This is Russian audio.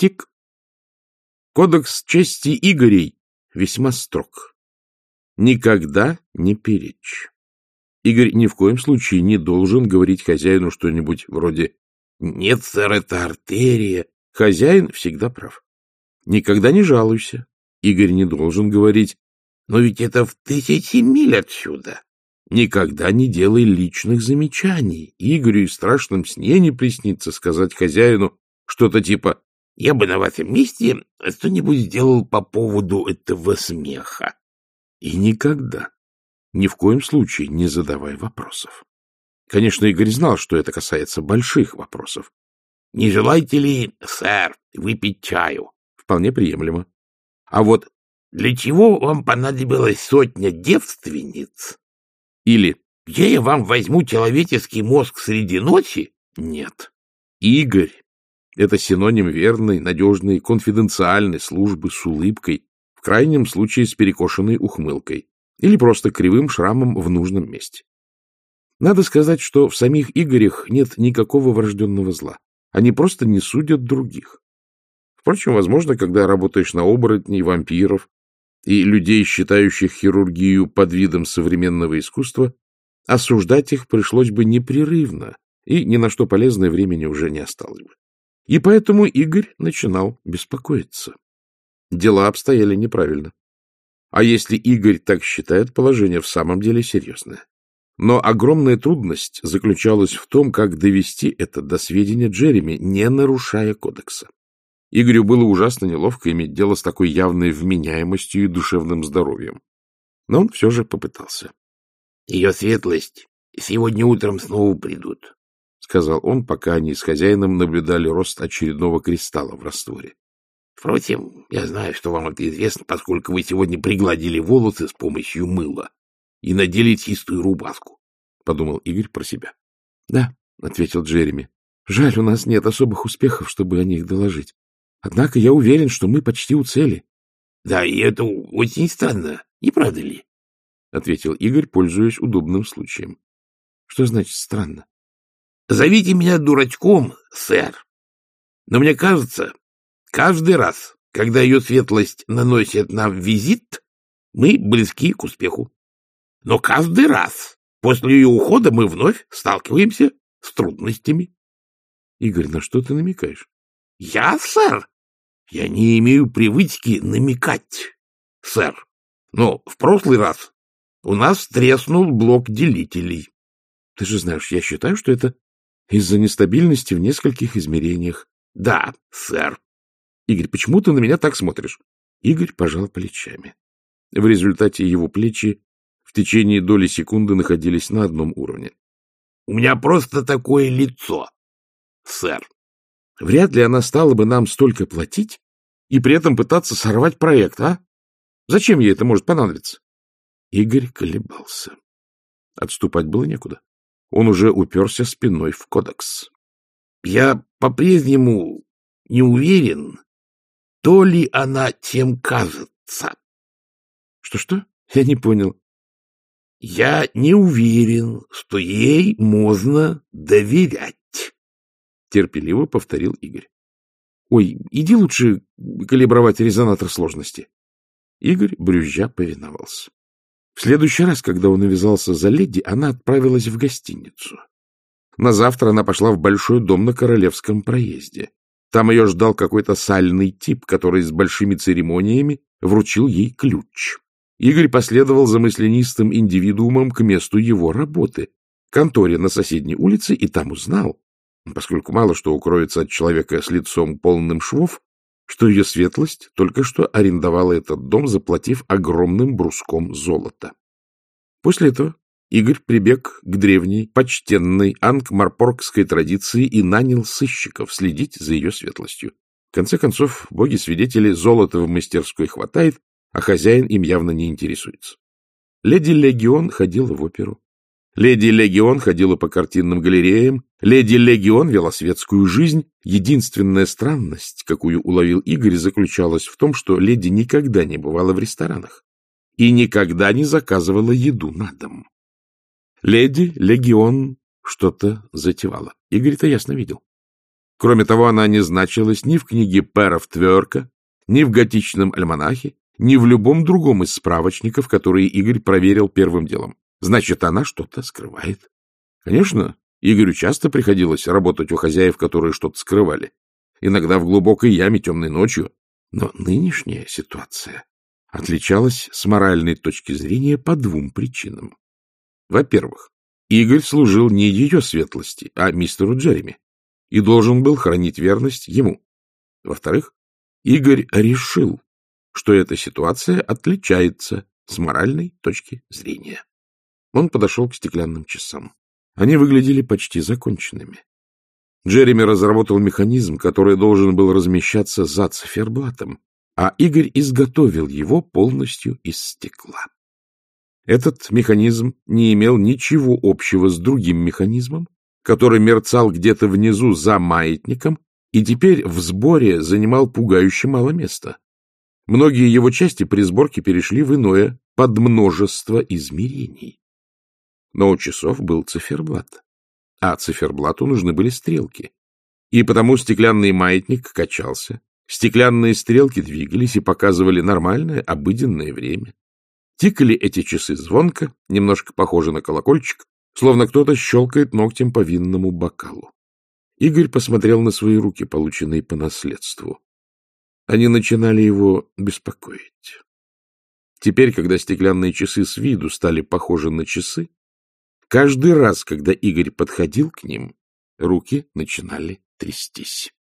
Тик. Кодекс чести Игорей весьма строг. Никогда не перечь. Игорь ни в коем случае не должен говорить хозяину что-нибудь вроде «Нет, сэр, это артерия». Хозяин всегда прав. Никогда не жалуйся. Игорь не должен говорить «Но ведь это в тысячи миль отсюда». Никогда не делай личных замечаний. Игорю и страшном сне не приснится сказать хозяину что-то типа «Я бы на вашем месте что-нибудь сделал по поводу этого смеха». И никогда, ни в коем случае не задавай вопросов. Конечно, Игорь знал, что это касается больших вопросов. — Не желаете ли, сэр, выпить чаю? — Вполне приемлемо. А вот для чего вам понадобилась сотня девственниц? Или где я вам возьму человеческий мозг среди ночи? Нет. Игорь — это синоним верной, надежной, конфиденциальной службы с улыбкой, в крайнем случае с перекошенной ухмылкой или просто кривым шрамом в нужном месте. Надо сказать, что в самих Игорях нет никакого врожденного зла. Они просто не судят других. Впрочем, возможно, когда работаешь на оборотней, вампиров и людей, считающих хирургию под видом современного искусства, осуждать их пришлось бы непрерывно, и ни на что полезное времени уже не осталось бы. И поэтому Игорь начинал беспокоиться. Дела обстояли неправильно. А если Игорь так считает, положение в самом деле серьезное. Но огромная трудность заключалась в том, как довести это до сведения Джереми, не нарушая кодекса. Игорю было ужасно неловко иметь дело с такой явной вменяемостью и душевным здоровьем. Но он все же попытался. — Ее светлость сегодня утром снова придут, — сказал он, пока они с хозяином наблюдали рост очередного кристалла в растворе. — Впрочем, я знаю, что вам это известно, поскольку вы сегодня пригладили волосы с помощью мыла и надели чистую рубашку, — подумал Игорь про себя. — Да, — ответил Джереми. — Жаль, у нас нет особых успехов, чтобы о них доложить. Однако я уверен, что мы почти у цели. — Да, и это очень странно, не правда ли? — ответил Игорь, пользуясь удобным случаем. — Что значит странно? — Зовите меня дурачком, сэр. Но мне кажется, каждый раз, когда ее светлость наносит нам визит, мы близки к успеху. Но каждый раз после ее ухода мы вновь сталкиваемся с трудностями. — Игорь, на что ты намекаешь? — Я, сэр? Я не имею привычки намекать, сэр. Но в прошлый раз у нас треснул блок делителей. Ты же знаешь, я считаю, что это из-за нестабильности в нескольких измерениях. Да, сэр. Игорь, почему ты на меня так смотришь? Игорь пожал плечами. В результате его плечи в течение доли секунды находились на одном уровне. — У меня просто такое лицо, сэр. Вряд ли она стала бы нам столько платить и при этом пытаться сорвать проект, а? Зачем ей это может понадобиться? Игорь колебался. Отступать было некуда. Он уже уперся спиной в кодекс. — Я по-прежнему не уверен, то ли она тем кажется. Что — Что-что? Я не понял. Я не уверен, что ей можно доверять, — терпеливо повторил Игорь. — Ой, иди лучше калибровать резонатор сложности. Игорь брюзжа повиновался. В следующий раз, когда он увязался за леди, она отправилась в гостиницу. На завтра она пошла в большой дом на Королевском проезде. Там ее ждал какой-то сальный тип, который с большими церемониями вручил ей ключ. Игорь последовал за мысленистым индивидуумом к месту его работы, конторе на соседней улице, и там узнал, поскольку мало что укроется от человека с лицом полным швов, что ее светлость только что арендовала этот дом, заплатив огромным бруском золота. После этого Игорь прибег к древней, почтенной ангмарпоргской традиции и нанял сыщиков следить за ее светлостью. В конце концов, боги-свидетели, золота в мастерской хватает, а хозяин им явно не интересуется. Леди Легион ходила в оперу. Леди Легион ходила по картинным галереям. Леди Легион вела светскую жизнь. Единственная странность, какую уловил Игорь, заключалась в том, что леди никогда не бывала в ресторанах и никогда не заказывала еду на дом. Леди Легион что-то затевала. Игорь это ясно видел. Кроме того, она не значилась ни в книге Перов Тверка, ни в готичном альманахе, ни в любом другом из справочников, которые Игорь проверил первым делом. Значит, она что-то скрывает. Конечно, Игорю часто приходилось работать у хозяев, которые что-то скрывали. Иногда в глубокой яме темной ночью. Но нынешняя ситуация отличалась с моральной точки зрения по двум причинам. Во-первых, Игорь служил не ее светлости, а мистеру Джереми, и должен был хранить верность ему. Во-вторых, Игорь решил, что эта ситуация отличается с моральной точки зрения. Он подошел к стеклянным часам. Они выглядели почти законченными. Джереми разработал механизм, который должен был размещаться за циферблатом, а Игорь изготовил его полностью из стекла. Этот механизм не имел ничего общего с другим механизмом, который мерцал где-то внизу за маятником и теперь в сборе занимал пугающе мало места. Многие его части при сборке перешли в иное подмножество измерений. Но у часов был циферблат, а циферблату нужны были стрелки. И потому стеклянный маятник качался, стеклянные стрелки двигались и показывали нормальное, обыденное время. Тикали эти часы звонко, немножко похоже на колокольчик, словно кто-то щелкает ногтем по винному бокалу. Игорь посмотрел на свои руки, полученные по наследству. Они начинали его беспокоить. Теперь, когда стеклянные часы с виду стали похожи на часы, каждый раз, когда Игорь подходил к ним, руки начинали трястись.